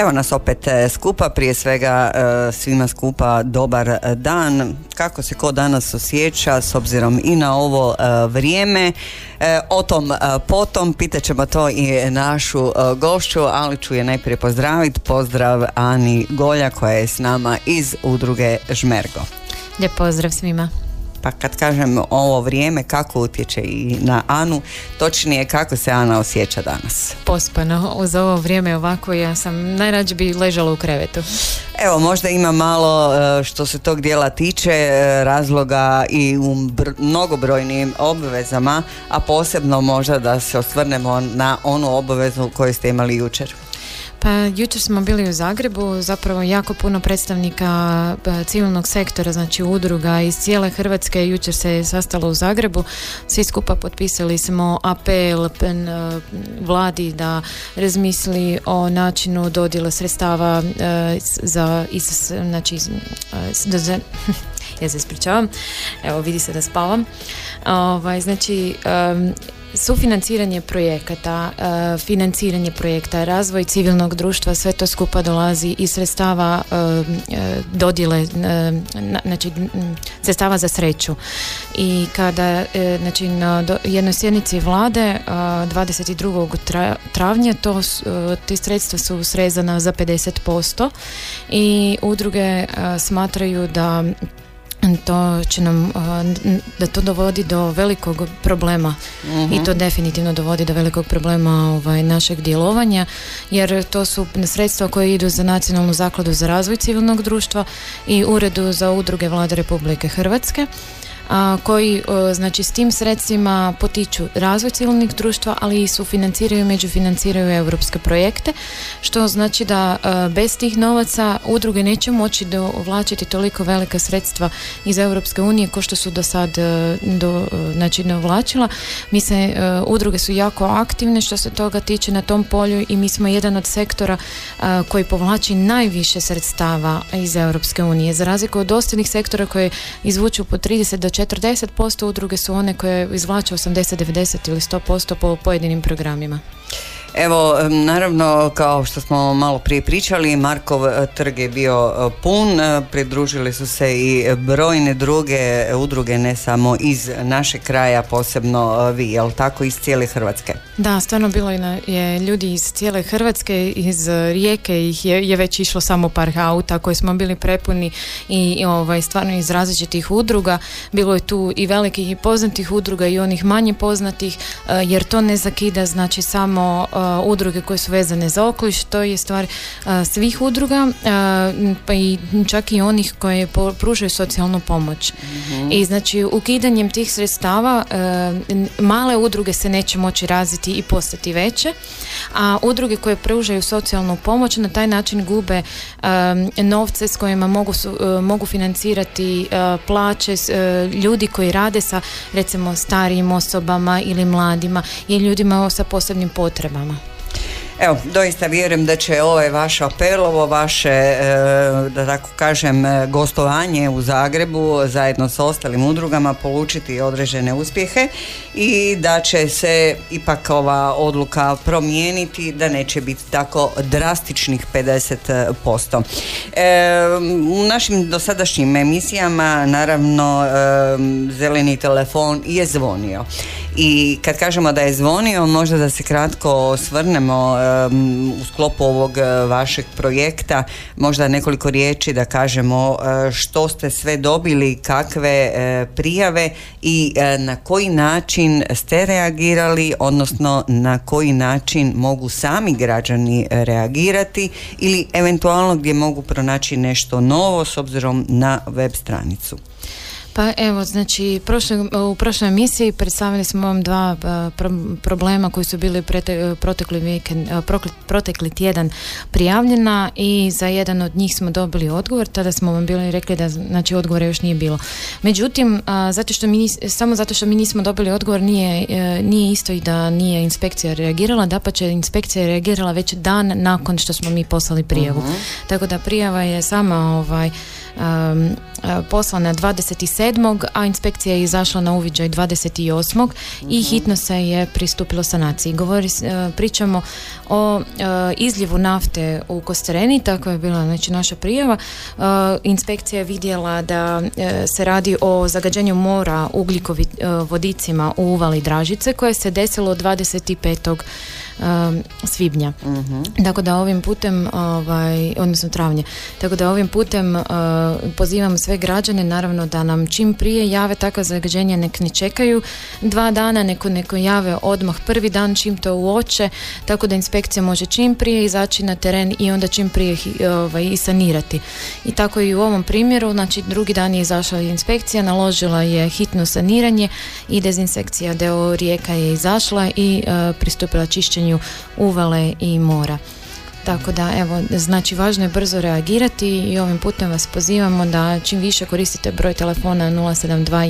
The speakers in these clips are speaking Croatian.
Evo nas opet e, skupa, prije svega e, svima skupa dobar e, dan. Kako se ko danas osjeća s obzirom i na ovo vrijeme. O tom potom pitat ćemo to i našu gošću, ali ću je najprije pozdraviti. Pozdrav Ani Golja koja je s nama iz udruge Žmergo. Lijep pozdrav svima. Pa kad kažem ovo vrijeme, kako utječe i na Anu, točnije kako se Ana osjeća danas? Pospano, uz ovo vrijeme ovako ja sam najrađe bi ležala u krevetu. Evo, možda ima malo e, što se tog dijela tiče e, razloga i u mnogobrojnim obvezama, a posebno možda da se osvrnemo na onu obavezu koju ste imali jučer. Pa jučer smo bili u Zagrebu, zapravo jako puno predstavnika e, civilnog sektora, znači udruga iz cijele Hrvatske jučer se sastalo u Zagrebu. Svi skupa potpisali smo apel e, vladi da razmisli o načinu dodjela sredstava e, za, znači, za, ja se ispričavam, evo vidi se da spavam. Ovaj, znači, Sufinanciranje projekata, e, financiranje projekta, razvoj civilnog društva, sve to skupa dolazi iz sredstava e, e, dodjele, znači sredstava za sreću. I kada znači, na jednoj sjednici vlade 22. travnja to, te sredstva su srezana za 50% i udruge smatraju da to će nam da to dovodi do velikog problema i to mhm. definitivno dovodi do velikog problema ovaj, našeg djelovanja jer to su sredstva koje idu za nacionalnu zakladu za razvoj civilnog društva i uredu za udruge vlade Republike Hrvatske a, koji znači s tim sredstvima potiču razvoj civilnih društva, ali i sufinanciraju i međufinanciraju europske projekte, što znači da bez tih novaca udruge neće moći dovlačiti toliko velika sredstva iz Europske unije kao što su do sad do, znači dovlačila. Mi se, udruge su jako aktivne što se toga tiče na tom polju i mi smo jedan od sektora koji povlači najviše sredstava iz Europske unije. Za razliku od ostalih sektora koje izvuču po 30 do 40% udruge su one koje izvlače 80, 90 ili 100% po pojedinim programima. Evo, naravno, kao što smo malo prije pričali, Markov e, trg je bio e, pun, e, pridružili su se i brojne druge udruge, ne samo iz našeg kraja, posebno vi, jel tako, iz cijele Hrvatske? Da, stvarno bilo je ljudi iz cijele Hrvatske, iz Rijeke ih je, je već išlo samo par auta koji smo bili prepuni i ovaj, stvarno iz različitih udruga. Bilo je tu i velikih i poznatih udruga i onih manje poznatih, jer to ne zakida znači samo udruge koje su vezane za okoliš, to je stvar svih udruga pa i čak i onih koje pružaju socijalnu pomoć. Mhm. I znači ukidanjem tih sredstava male udruge se neće moći razviti i postati veće, a udruge koje pružaju socijalnu pomoć na taj način gube novce s kojima mogu, mogu financirati plaće ljudi koji rade sa recimo starijim osobama ili mladima i ljudima sa posebnim potrebama. Evo, doista vjerujem da će ovaj vaš apel, ovo vaše, e, da tako kažem, e, gostovanje u Zagrebu zajedno sa ostalim udrugama polučiti određene uspjehe i da će se ipak ova odluka promijeniti, da neće biti tako drastičnih 50%. E, u našim dosadašnjim emisijama naravno zeleni telefon je zvonio I kad kažemo da je zvonio, možda da se kratko osvrnemo u sklopu ovog e, vašeg projekta, možda nekoliko riječi da kažemo e, što ste sve dobili, kakve e, prijave i na koji način ste reagirali, odnosno na koji način mogu sami građani reagirati ili eventualno gdje mogu pronaći nešto novo s obzirom na web stranicu. Pa evo, znači u prošloj emisiji predstavili smo vam dva problema koji su bili protekli, vikend, protekli tjedan prijavljena i za jedan od njih smo dobili odgovor, tada smo vam bili rekli da znači odgovora još nije bilo. Međutim, zato što mi, samo zato što mi nismo dobili odgovor nije, e, nije isto i da nije inspekcija reagirala, da pa će inspekcija reagirala već dan nakon što smo mi poslali prijavu. Mhm. Tako da prijava je sama ovaj poslana 27. a inspekcija je izašla na uviđaj 28. i mhm. hitno se je pristupilo sanaciji. Govori, e, pričamo o izljevu nafte u Kostereni, tako je bila znači, naša prijava. Inspekcija je vidjela da se radi o zagađenju mora ugljikovodicima u uvali Dražice koje se desilo 25 um, svibnja. Uh-huh. Tako da ovim putem, ovaj, odnosno travnje, tako da ovim putem uh, pozivam sve građane naravno da nam čim prije jave takva zagađenja, nek ne čekaju dva dana, neko neko jave odmah prvi dan čim to uoče, tako da inspekcija može čim prije izaći na teren i onda čim prije ovaj, i sanirati. I tako i u ovom primjeru, znači drugi dan je izašla inspekcija, naložila je hitno saniranje i dezinsekcija deo rijeka je izašla i uh, pristupila čišćenju uvale i mora. Tako da, evo, znači važno je brzo reagirati i ovim putem vas pozivamo da čim više koristite broj telefona 072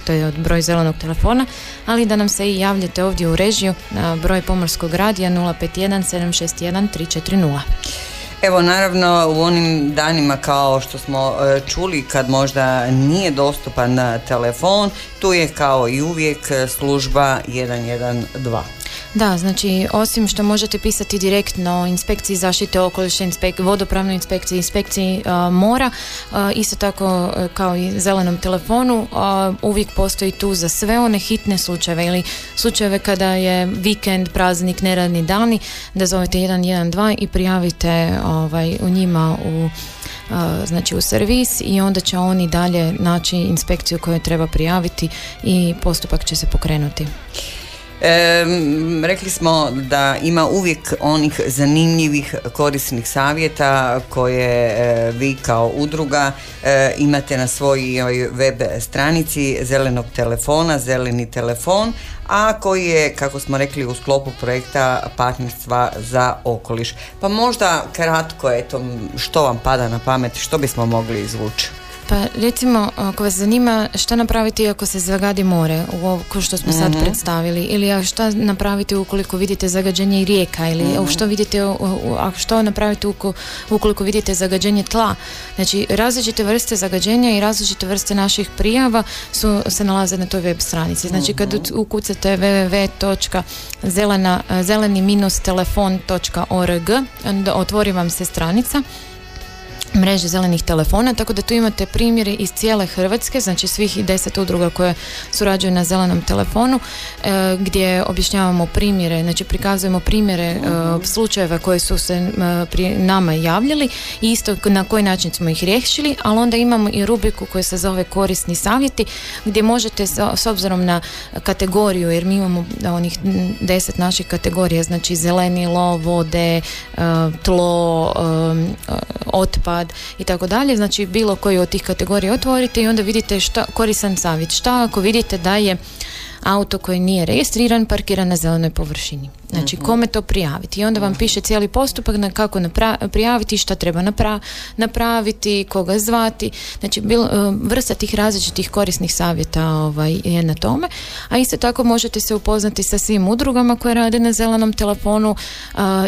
to je od broj zelenog telefona, ali da nam se i javljate ovdje u režiju na broj pomorskog radija 051 761 340. Evo naravno u onim danima kao što smo e, čuli kad možda nije dostupan telefon, tu je kao i uvijek služba 112. Da, znači osim što možete pisati direktno inspekciji zaštite okoliša, inspek, vodopravnoj inspekciji, inspekciji mora, isto tako e, kao i zelenom telefonu, uvijek postoji tu za sve one hitne slučajeve ili slučajeve kada je vikend, praznik, neradni dani, da zovete 112 i prijavite ovaj, u njima u znači u servis i onda će oni dalje naći inspekciju koju treba prijaviti i postupak će se pokrenuti. E, rekli smo da ima uvijek onih zanimljivih korisnih savjeta koje e, vi kao udruga e, imate na svojoj web stranici zelenog telefona, zeleni telefon, a koji je, kako smo rekli, u sklopu projekta partnerstva za okoliš. Pa možda kratko, eto, što vam pada na pamet, što bismo mogli izvući? Pa recimo, ako vas zanima šta napraviti ako se zagadi more, u ovo što smo sad mhm. predstavili, ili šta napraviti ukoliko vidite zagađenje rijeka, ili mm što vidite, ako što napraviti ukoliko vidite zagađenje tla. Znači, različite vrste zagađenja i različite vrste naših prijava su, se nalaze na toj web stranici. Znači, kad mhm. ukucate www.zeleni-telefon.org, otvori vam se stranica mreže zelenih telefona, tako da tu imate primjere iz cijele Hrvatske, znači svih deset udruga koje surađuju na zelenom telefonu, e, gdje objašnjavamo primjere, znači prikazujemo primjere e, slučajeva koje su se e, pri nama javljali i isto na koji način smo ih riješili, ali onda imamo i rubriku koja se zove korisni savjeti, gdje možete s obzirom na kategoriju, jer mi imamo onih deset naših kategorija, znači zeleni lo, vode, tlo, otpad, i tako dalje, znači bilo koji od tih kategorija otvorite i onda vidite šta, koristan savjet. Šta ako vidite da je auto koji nije registriran parkira na zelenoj površini. Znači, kome to prijaviti? I onda vam piše cijeli postupak na kako prijaviti, šta treba napraviti, koga zvati. Znači, bil, e, vrsta tih različitih korisnih savjeta ovaj, je na tome. A isto tako možete se upoznati sa svim udrugama koje rade na zelenom telefonu.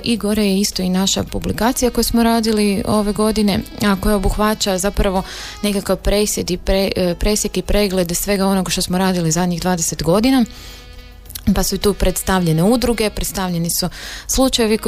I gore je isto i naša publikacija koju smo radili ove godine, a koja obuhvaća zapravo nekakav presjed i pre, e, presjek i pregled svega onoga što smo radili zadnjih 20 godina pa su tu predstavljene udruge, predstavljeni su slučajevi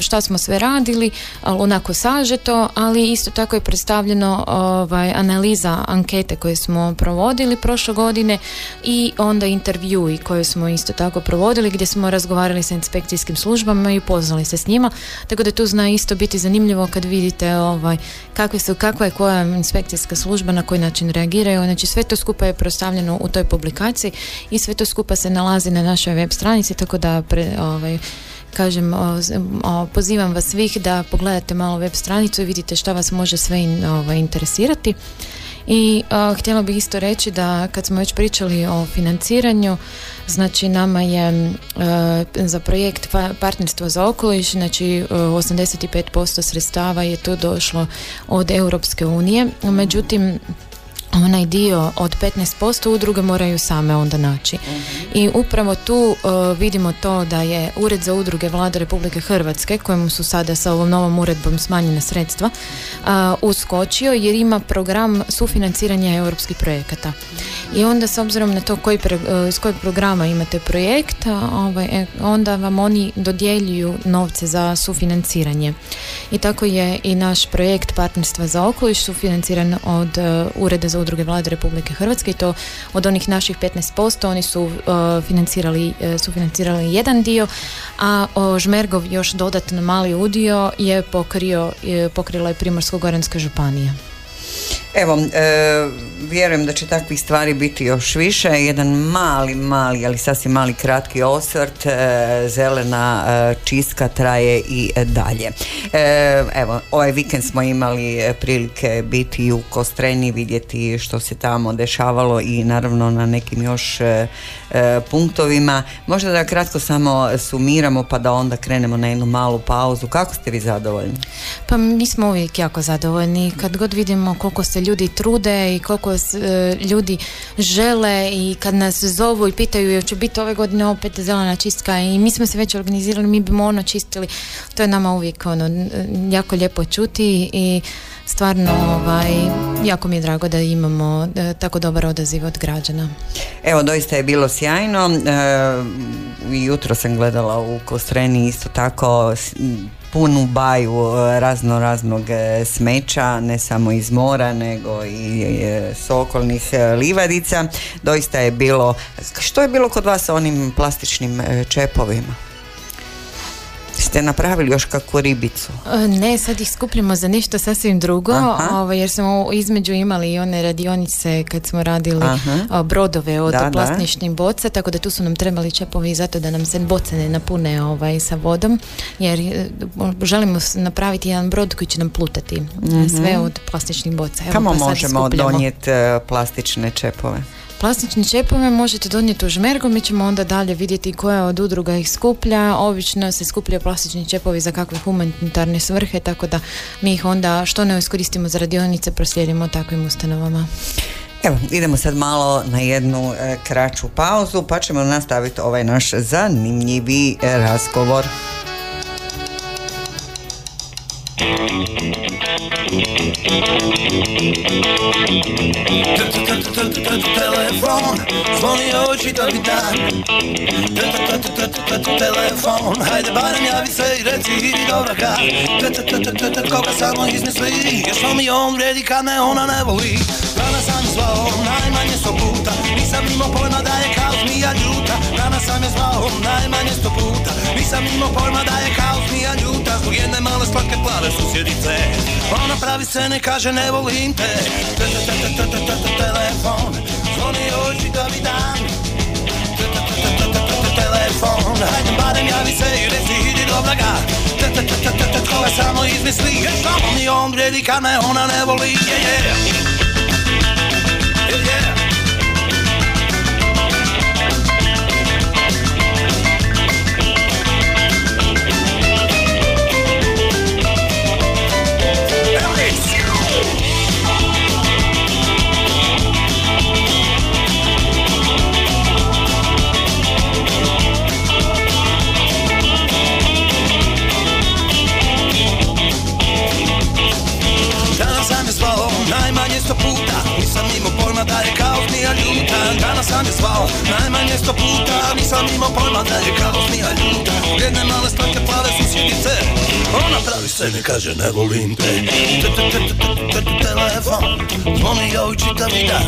šta smo sve radili, onako sažeto, ali isto tako je predstavljeno ovaj, analiza ankete koje smo provodili prošle godine i onda intervjui koje smo isto tako provodili gdje smo razgovarali sa inspekcijskim službama i upoznali se s njima, tako da tu zna isto biti zanimljivo kad vidite ovaj, kakve su, kakva je koja inspekcijska služba, na koji način reagiraju, znači sve to skupa je predstavljeno u toj publikaciji i sve to skupa se nalazi na našoj web stranici, tako da pre, ovaj, kažem, o, pozivam vas svih da pogledate malo web stranicu i vidite šta vas može sve in, ovaj, interesirati. I htjela bih isto reći da kad smo već pričali o financiranju, znači nama je za projekt pa, Partnerstvo za okoliš, znači 85% sredstava je to došlo od Europske unije, međutim onaj dio od 15% udruge moraju same onda naći. I upravo tu uh, vidimo to da je Ured za udruge Vlade Republike Hrvatske, kojemu su sada sa ovom novom uredbom smanjena sredstva, uh, uskočio jer ima program sufinanciranja europskih projekata. I onda s obzirom na to koji uh, iz kojeg programa imate projekt, ovaj, e, onda vam oni dodjeljuju novce za sufinanciranje. I tako je i naš projekt Partnerstva za okoliš sufinanciran od Ureda za udruge Vlade Republike Hrvatske i to od onih naših 15% oni su uh, financirali, uh, su financirali jedan dio, a Žmergov još dodatno mali udio je pokrio, pokrila je Primorsko-Goranska županija. Evo, e, vjerujem da će takvih stvari biti još više. Jedan mali, mali, ali sasvim mali kratki osvrt. E, zelena e, čiska traje i dalje. E, evo, ovaj vikend smo imali prilike biti u Kostreni, vidjeti što se tamo dešavalo i naravno na nekim još punktovima. Možda da kratko samo sumiramo pa da onda krenemo na jednu malu pauzu. Kako ste vi zadovoljni? Pa mi smo uvijek jako zadovoljni. Kad god vidimo koliko se ljudi trude i koliko e, ljudi žele i kad nas zovu i pitaju jel će biti ove godine opet zelena čistka i mi smo se već organizirali, mi bimo ono čistili, to je nama uvijek ono jako lijepo čuti i stvarno ovaj, jako mi je drago da imamo e, tako dobar odaziv od građana. Evo, doista je bilo sjajno. E, jutro sam gledala u Kostreni isto tako punu baju e, razno raznog e, smeća, ne samo iz mora nego i e, s okolnih livadica. Doista je bilo, što je bilo kod vas sa onim plastičnim čepovima? Ste napravili još kakvu ribicu? E, ne, sad ih skupljamo za nešto sasvim drugo, ovaj, jer smo između imali i one radionice kad smo radili brodove od da, plastičnih boca, tako da tu su nam trebali čepovi zato da nam se boce ne napune ovaj, sa vodom, jer e, želimo napraviti jedan brod koji će nam plutati mhm. sve od plastičnih boca. Evo, Kamo pa možemo donijeti plastične čepove? Plastične čepove možete donijeti u žmergu, mi ćemo onda dalje vidjeti koja od udruga ih skuplja. Obično se skupljaju plastični čepovi za kakve humanitarne svrhe, tako da mi ih onda što ne iskoristimo za radionice proslijedimo takvim ustanovama. Evo, idemo sad malo na jednu e, kraću pauzu, pa ćemo nastaviti ovaj naš zanimljivi e, razgovor. Telefon, zvoni očito bi dan. Telefon, hajde barem javi se i reci idi dobro kad. Koga samo izmisli, što mi on vredi kad me ona ne voli. Danas sam zvao najmanje sto puta. Nisam imao pojma da je kao zmija ljuta. Danas sam je zvao najmanje sto puta. Nisam imao pojma da je kao zmija ljuta. Zbog jedne male slatke plave susjedice. Ona pravi se ne kaže ne volim te. Telefon Zvoni da mi dam Telefon Hajde barem javi se i reci idi dobra ga Koga samo izmisli samo mi on vredi kad me ona ne voli. Yeah, yeah essa puta pojma da je kaos nija ljuta Danas sam je zvao. Najmanje sto puta Nisam imao pojma da je kaos nija ljuta Jedne male stranke plave susjedice Ona pravi sebi kaže ne volim te. Telefon zvoni joj čitavi dan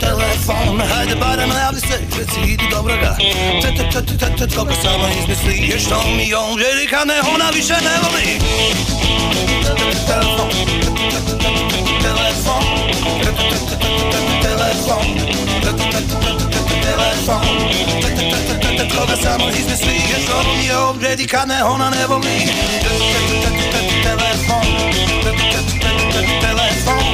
Telefon hajde barem najavi se reci idi dobro ga Koliko samo izmisli je što mi on želi kad me ona više ne voli Telefon Telefon Telefon Telefon Koga samo izmisli je što mi je odredi kad me ona ne voli Telefon Telefon Telefon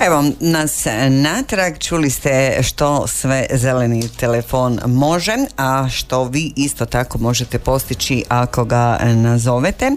Evo nas natrag, čuli ste što sve zeleni telefon može, a što vi isto tako možete postići ako ga nazovete.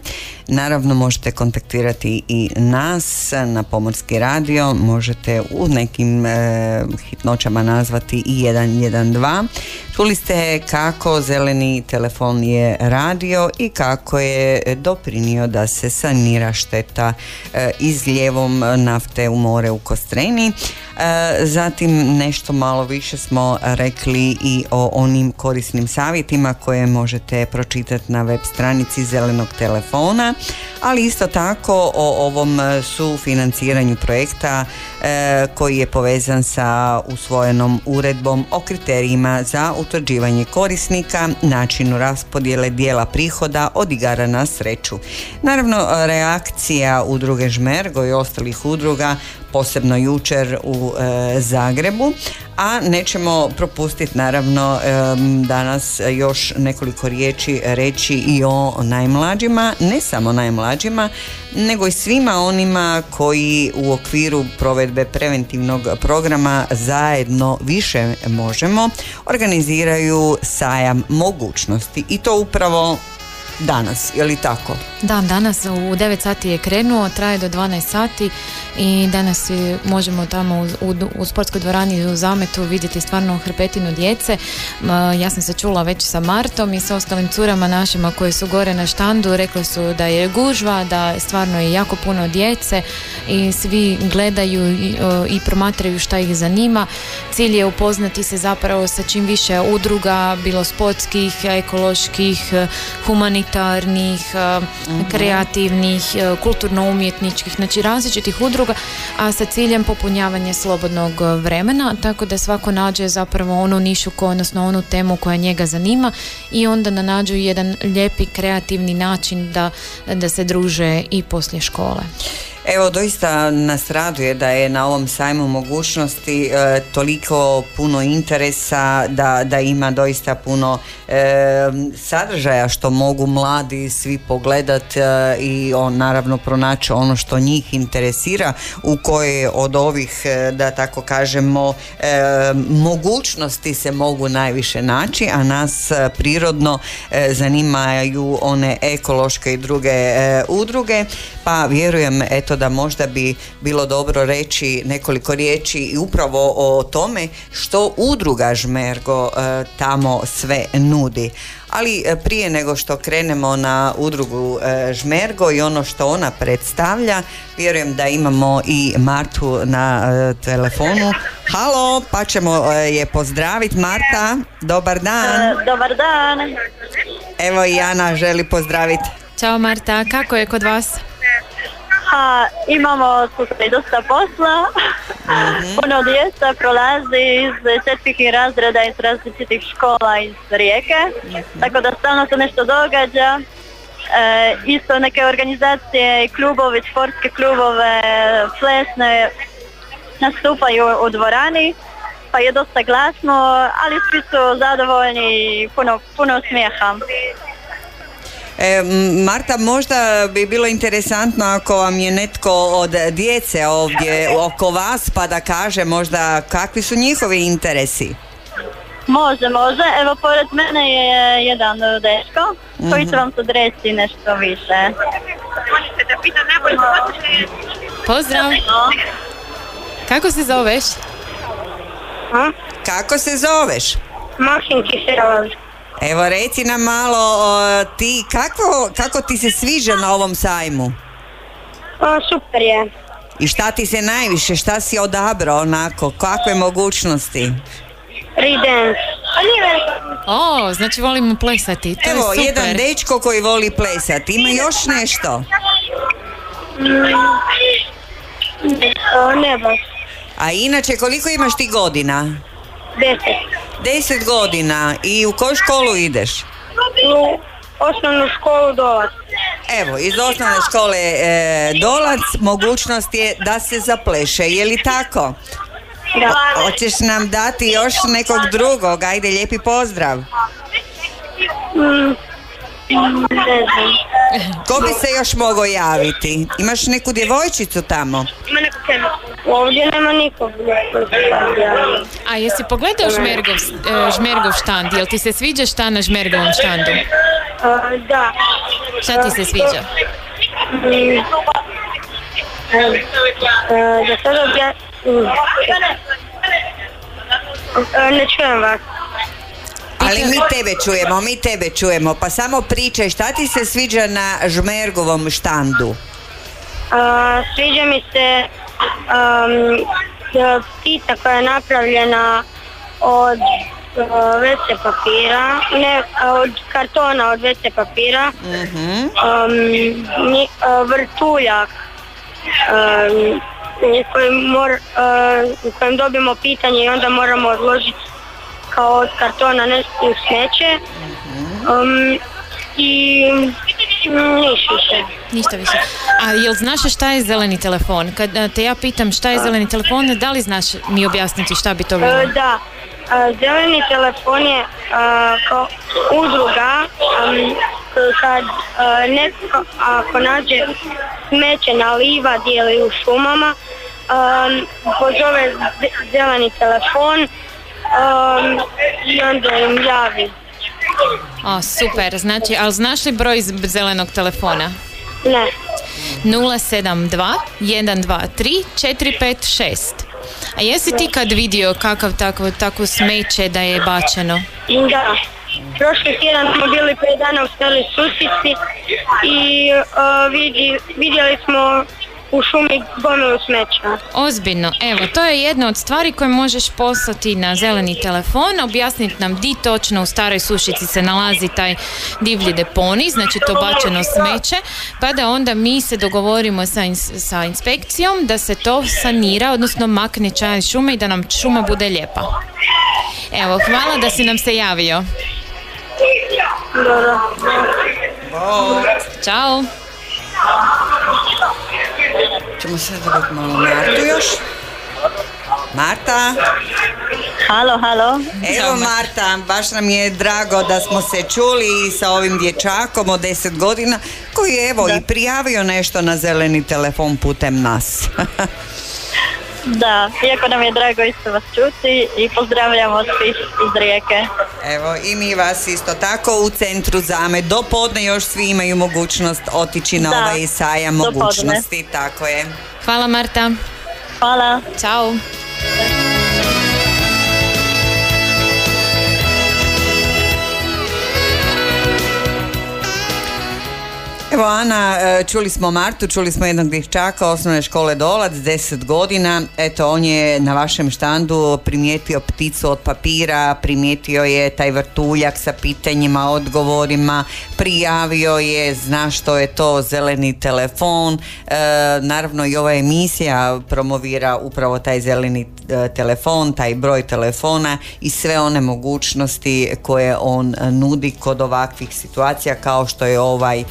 Naravno možete kontaktirati i nas na Pomorski radio, možete u nekim e, hitnoćama nazvati i 112. Čuli ste kako zeleni telefon je radio i kako je doprinio da se sanira šteta e, izljevom nafte u more u Kostreni. E, zatim nešto malo više smo rekli i o onim korisnim savjetima koje možete pročitati na web stranici zelenog telefona, ali isto tako o ovom sufinanciranju projekta e, koji je povezan sa usvojenom uredbom o kriterijima za utvrđivanje korisnika, načinu raspodjele dijela prihoda od igara na sreću. Naravno, reakcija udruge Žmergo i ostalih udruga posebno jučer u e, Zagrebu, a nećemo propustiti naravno danas još nekoliko riječi reći i o najmlađima, ne samo najmlađima, nego i svima onima koji u okviru provedbe preventivnog programa zajedno više možemo organiziraju sajam mogućnosti. I to upravo danas, je li tako? Da, danas u 9 sati je krenuo, traje do 12 sati i danas možemo tamo u, u, u sportskoj dvorani u zametu vidjeti stvarno hrpetinu djece. Ja sam se čula već sa Martom i sa ostalim curama našima koji su gore na štandu, rekli su da je gužva, da stvarno je jako puno djece i svi gledaju i, i promatraju šta ih zanima. Cilj je upoznati se zapravo sa čim više udruga, bilo sportskih, ekoloških, humanitarnih, kreativnih, e, kulturno-umjetničkih, znači različitih udruga, a sa ciljem popunjavanja slobodnog e, vremena, tako da svako nađe zapravo onu nišu, ko, odnosno onu temu koja njega zanima i onda da nađu jedan lijepi kreativni način da, da se druže i poslije škole. Evo, doista nas raduje da je na ovom sajmu mogućnosti e, toliko puno interesa, da, da ima doista puno e, sadržaja što mogu mladi svi pogledat e, i on naravno pronaći ono što njih interesira u koje od ovih, e, da tako kažemo, e, mogućnosti se mogu najviše naći, a nas e, prirodno zanimaju one ekološke i druge udruge, pa vjerujem eto da možda bi bilo dobro reći nekoliko riječi i upravo o tome što udruga Žmergo e, tamo sve nudi. Ali e, prije nego što krenemo na udrugu e, Žmergo i ono što ona predstavlja, vjerujem da imamo i Martu na telefonu. Halo, pa ćemo je pozdraviti. Marta, dobar dan. Dobar dan. Evo i Ana želi pozdraviti. Ćao Marta, kako je kod vas? A, imamo i dosta posla. Puno djeca prolazi iz četvrtih razreda iz različitih škola iz Rijeke, tako da stalno se nešto događa. E, isto neke organizacije i klubovi, sportske klubove, plesne nastupaju u dvorani, pa je dosta glasno, ali svi su zadovoljni i puno, puno smijeha. E, Marta, možda bi bilo interesantno ako vam je netko od djece ovdje oko vas pa da kaže možda kakvi su njihovi interesi. Može, može. Evo, pored mene je jedan dečko koji će vam sad reći nešto više. Pozdrav. Kako se zoveš? Kako se zoveš? Maksim Kiserovac. Evo reci nam malo o, ti, kako, kako ti se sviđa na ovom sajmu? super je. I šta ti se najviše, šta si odabrao onako, kakve mogućnosti? Redance. O, znači volimo plesati. To Evo, je super. jedan dečko koji voli plesati, ima još nešto? Ne baš. A inače, koliko imaš ti godina? Deset. Deset godina. I u koju školu ideš? U osnovnu školu dolac. Evo, iz osnovne škole e, Dolac mogućnost je da se zapleše, je li tako? Da. Hoćeš nam dati još nekog drugog, ajde lijepi pozdrav. Mm, Ne znam. Ko bi se još mogao javiti? Imaš neku djevojčicu tamo? Ima neko Ovdje nema nikog. A jesi pogledao Žmergov, e, Žmergov štand? Jel ti se sviđa šta na Žmergovom štandu? A, Da. Šta ti se sviđa? Mm, e, e, Da sada mm. Ne čujem vas. Ali mi tebe čujemo, mi tebe čujemo, pa samo pričaj šta ti se sviđa na Žmergovom štandu? A, sviđa mi se um, ptica koja je napravljena od uh, WC papira, ne, od kartona od WC papira, Mhm. um, ni- a, vrtuljak um, mor, uh, kojem dobijemo pitanje i onda moramo odložiti kao od kartona nešto u smeće. Um, I mm, niš više. Ništa više. A jel znaš šta je zeleni telefon? Kad a, te ja pitam šta je zeleni telefon, da li znaš mi objasniti šta bi to bilo? E, Da, E, zeleni telefon je e, kao udruga kad netko ako nađe smeće na livadi ili u šumama pozove ze- zeleni telefon i onda im javi. O, super. Znači, ali znaš li broj zelenog telefona? Ne. 072 123 456. A jesi ti kad vidio kakav takvo, takvo smeće da je bačeno? Da. Prošli tjedan smo bili pet dana u Steli Susici i e, vidi, vidjeli smo u šumi gomilu smeća. Ozbiljno, evo, to je jedna od stvari koje možeš poslati na zeleni telefon, objasniti nam di točno u staroj sušici se nalazi taj divlji deponi, znači to bačeno smeće, pa da onda mi se dogovorimo sa, ins- sa inspekcijom da se to sanira, odnosno makne čaj šume i da nam šuma bude lijepa. Evo, hvala da si nam se javio. Dobro. Ćemo sad dobiti malo Martu još. Marta, Halo, halo. evo Marta, baš nam je drago da smo se čuli i sa ovim dječakom od 10 godina koji je evo i prijavio nešto na zeleni telefon putem nas. Da, iako nam je drago isto vas čuti i pozdravljamo svih iz Rijeke. Evo i mi vas isto tako u centru Zame. Do podne još svi imaju mogućnost otići na Da, ovaj sajam podne. mogućnosti. Tako je. Hvala Marta. Hvala. Ćao. Evo Ana, e, čuli smo Martu, čuli smo jednog dječaka osnovne škole Dolac, 10 godina. Eto, on je na vašem štandu primijetio pticu od papira, primijetio je taj vrtuljak sa pitanjima, odgovorima, prijavio je, zna što je to zeleni telefon. E, naravno i ova emisija promovira upravo taj zeleni e, telefon, taj broj telefona i sve one mogućnosti koje on nudi kod ovakvih situacija kao što je ovaj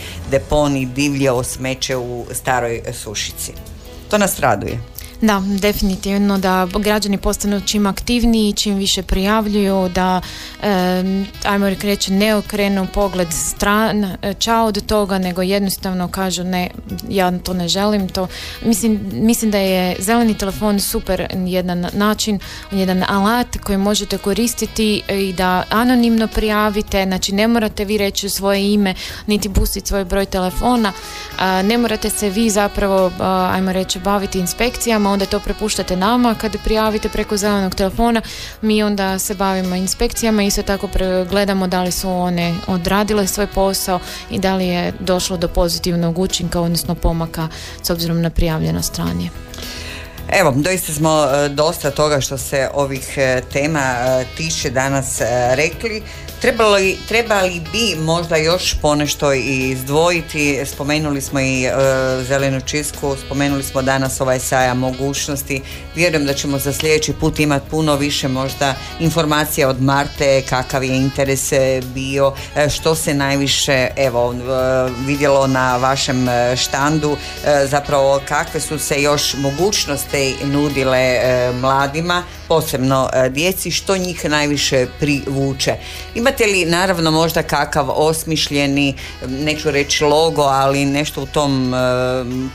deponi divlje smeće u staroj sušici. To nas raduje. Da, definitivno da građani postanu čim aktivniji, čim više prijavljuju, da ajmo reći ne okrenu pogled stran, čao od toga, nego jednostavno kažu ne, ja to ne želim, to. Mislim, mislim da je zeleni telefon super jedan način, jedan alat koji možete koristiti i da anonimno prijavite, znači ne morate vi reći svoje ime, niti pustiti svoj broj telefona, ne morate se vi zapravo, ajmo reći, baviti inspekcijama, onda to prepuštate nama kad prijavite preko zelenog telefona mi onda se bavimo inspekcijama i isto tako gledamo da li su one odradile svoj posao i da li je došlo do pozitivnog učinka odnosno pomaka s obzirom na prijavljeno stranje. Evo, doista smo e, dosta toga što se ovih e, tema e, tiče danas rekli. Trebali, trebali bi možda još ponešto i izdvojiti, spomenuli smo i e, zelenu čisku, spomenuli smo danas ovaj saja mogućnosti, vjerujem da ćemo za sljedeći put imati puno više možda informacija od Marte, kakav je interes e, bio, e, što se najviše evo vidjelo na vašem štandu, zapravo kakve su se još mogućnosti nudile mladima, posebno djeci, što njih najviše privuče. Ima Imate li naravno možda kakav osmišljeni, neću reći logo, ali nešto u tom e,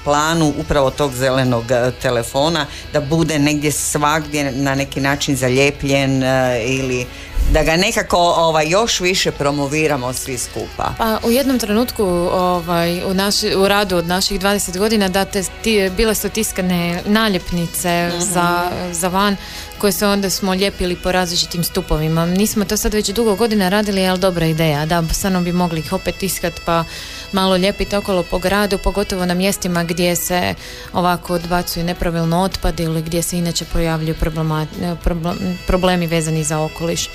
planu upravo tog zelenog e, telefona da bude negdje svagdje na neki način zaljepljen e, ili da ga nekako ovaj, još više promoviramo svi skupa? Pa u jednom trenutku ovaj, u, naši, u radu od naših 20 godina da te, ti, bile su tiskane naljepnice mhm. za, za van koje se onda smo lijepili po različitim stupovima. Nismo to sad već dugo godina radili, ali dobra ideja. Da, stvarno bi mogli ih opet tiskati pa malo lijepiti okolo po gradu, pogotovo na mjestima gdje se ovako odbacuju nepravilno otpad ili gdje se inače pojavljuju problemi vezani za okoliš.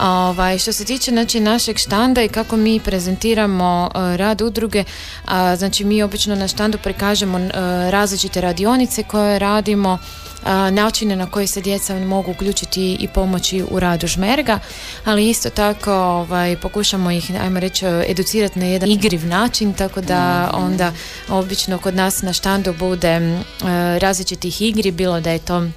Ovaj, što se tiče znači, našeg štanda i kako mi prezentiramo uh, rad udruge, znači mi obično na štandu prikažemo uh, različite radionice koje radimo, načine na koje se djeca mogu uključiti i pomoći u radu žmerga, ali isto tako ovaj, pokušamo ih, ajmo reći, educirati na jedan igriv način, tako da onda obično kod nas na štandu bude različitih igri, bilo da je to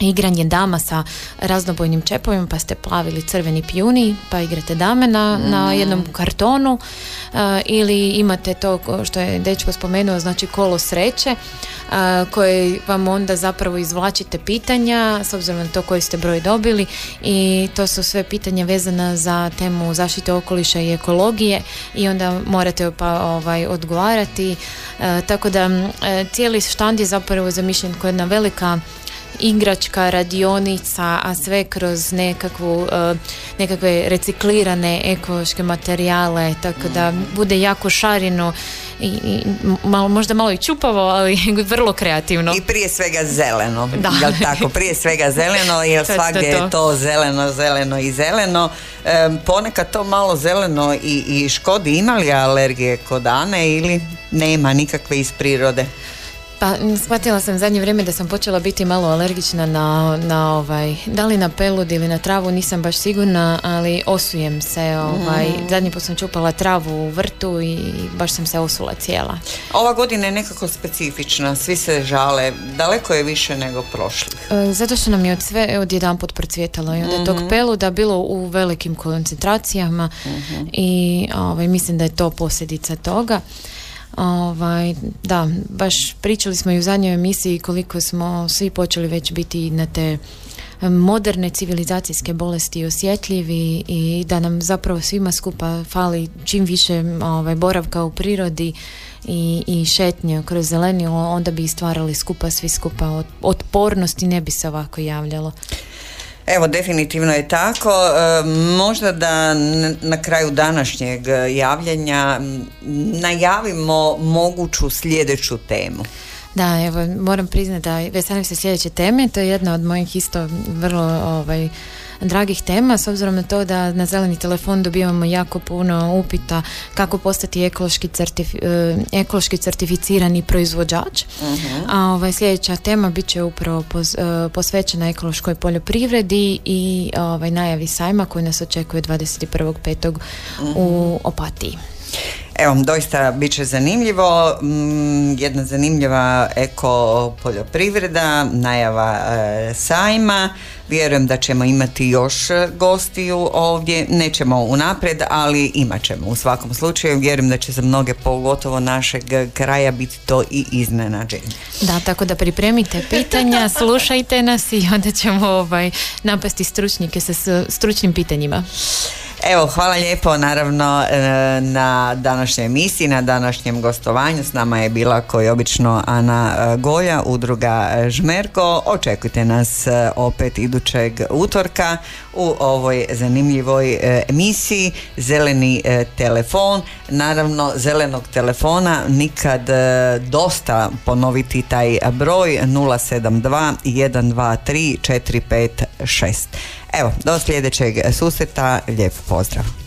igranje dama sa raznobojnim čepovima pa ste plavili crveni pijuni pa igrate dame na, na mm. jednom kartonu uh, ili imate to što je dečko spomenuo znači kolo sreće uh, koje vam onda zapravo izvlačite pitanja s obzirom na to koji ste broj dobili i to su sve pitanja vezana za temu zaštite okoliša i ekologije i onda morate pa ovaj odgovarati uh, tako da cijeli štand je zapravo zamišljen kao jedna velika igračka, radionica, a sve kroz nekakvu, e, nekakve reciklirane ekološke materijale, tako da bude jako šarino i, i malo, možda malo i čupavo, ali vrlo kreativno. I prije svega zeleno. Da. Jel tako? Prije svega zeleno, jer svagdje je to zeleno, zeleno i zeleno. E, ponekad to malo zeleno i, i škodi. Ima li alergije kod Ane ili nema nikakve iz prirode? Pa shvatila sam zadnje vrijeme da sam počela biti malo alergična na, na ovaj, da li na pelud ili na travu, nisam baš sigurna, ali osujem se, ovaj, mm. zadnji put sam čupala travu u vrtu i baš sam se osula cijela. Ova godina je nekako specifična, svi se žale, daleko je više nego prošlih. E, zato što nam je od sve odjedan put procvjetalo i onda mm tog peluda bilo u velikim koncentracijama mhm. i ovaj, mislim da je to posljedica toga. Ovaj, da, baš pričali smo i u zadnjoj emisiji koliko smo svi počeli već biti na te moderne civilizacijske bolesti osjetljivi i da nam zapravo svima skupa fali čim više ovaj, boravka u prirodi i, i šetnje kroz zelenilo, onda bi stvarali skupa svi skupa otpornosti ne bi se ovako javljalo. Evo, definitivno je tako. E, možda da na kraju današnjeg javljanja m, najavimo moguću sljedeću temu. Da, evo, moram priznati da veselim se sljedeće teme, to je jedna od mojih isto vrlo ovaj, dragih tema, s obzirom na to da na zeleni telefon dobivamo jako puno upita kako postati ekološki, certifi- e, ekološki certificirani proizvođač. A ovaj, sljedeća tema bit će upravo pos- e, posvećena ekološkoj poljoprivredi i ovaj, najavi sajma koji nas očekuje 21.5. u Opatiji. Evo, doista bit će zanimljivo. Mm, Jedna zanimljiva eko poljoprivreda, najava e, sajma. Vjerujem da ćemo imati još gostiju ovdje. Nećemo unaprijed, ali imat ćemo u svakom slučaju. Vjerujem da će za mnoge, pogotovo našeg kraja, biti to i iznenađenje. Da, tako da pripremite pitanja, slušajte nas i onda ćemo ovaj, napasti stručnike sa stručnim pitanjima. Evo, hvala lijepo naravno e, na današnjoj emisiji, na današnjem gostovanju. S nama je bila koji obično Ana e, Golja, udruga e, Žmerko. Očekujte nas opet idućeg utorka u ovoj zanimljivoj emisiji Zeleni telefon. Naravno, zelenog telefona nikad dosta ponoviti taj broj 072 123 456. Evo, do sljedećeg susreta, lijep pozdrav.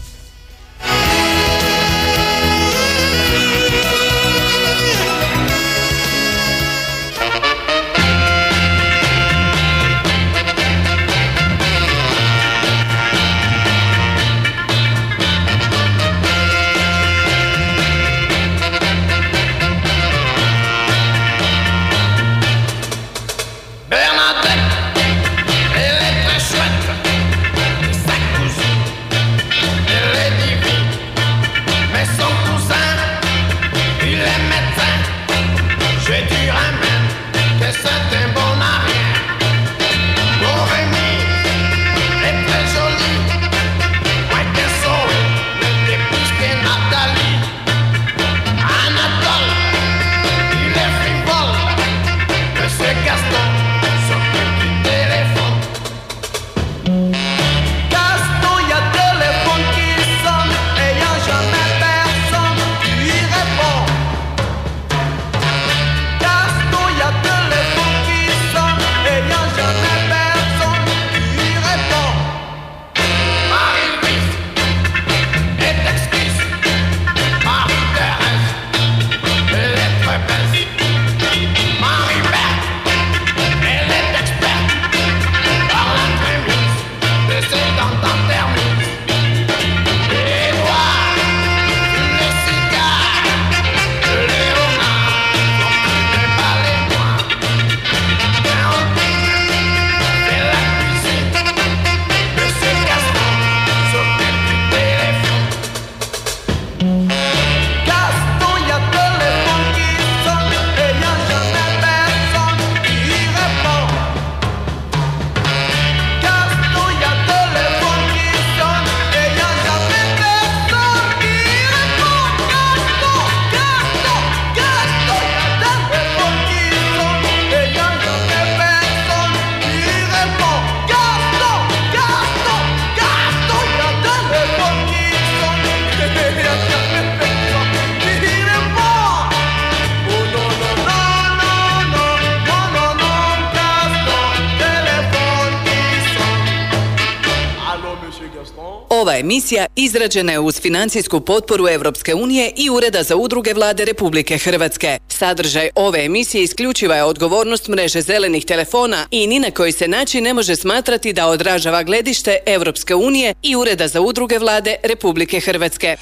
Ova emisija izrađena je uz financijsku potporu Europske unije i Ureda za udruge vlade Republike Hrvatske. Sadržaj ove emisije isključiva je odgovornost mreže zelenih telefona i ni na koji se način ne može smatrati da odražava gledište Europske unije i Ureda za udruge vlade Republike Hrvatske.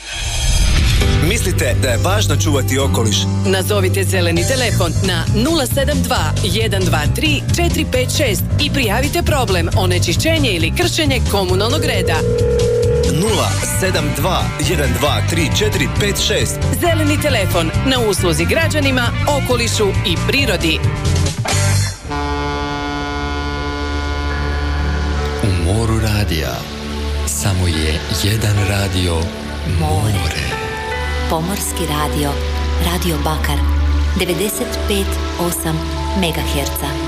Mislite da je važno čuvati okoliš? Nazovite zeleni telefon na 072 123 456 i prijavite problem onečišćenje ili kršenje komunalnog reda. 072 123 456 Zeleni telefon na usluzi građanima, okolišu i prirodi. U moru radija samo je jedan radio more. Pomorski radio, Radio Bakar, 95,8 MHz.